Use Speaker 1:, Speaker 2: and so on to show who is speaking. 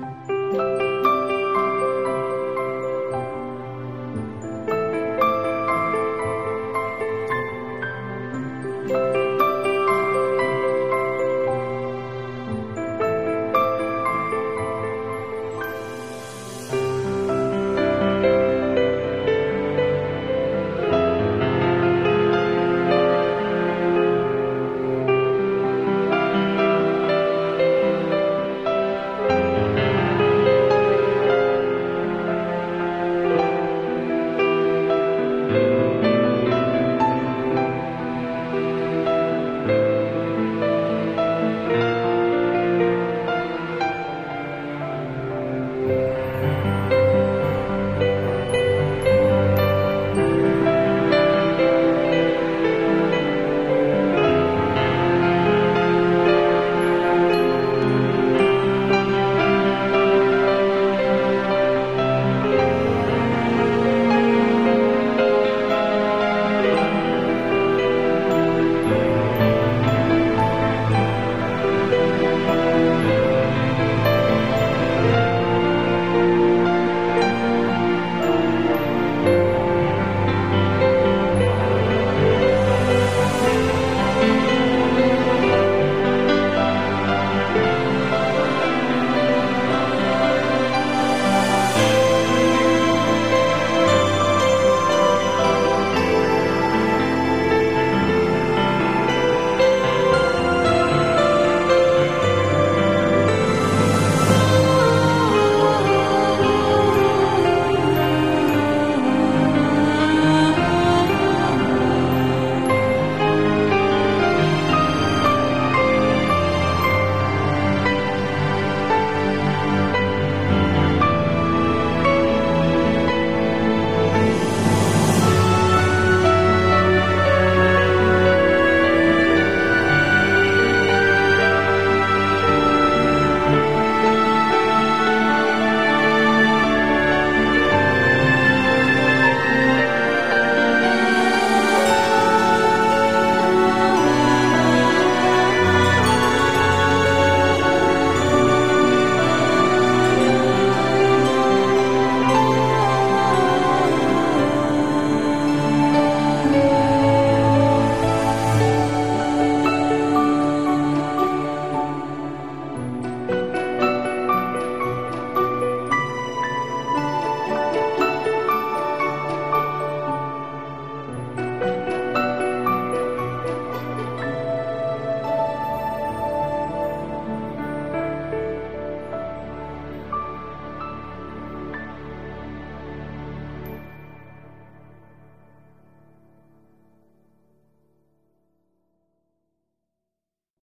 Speaker 1: 了。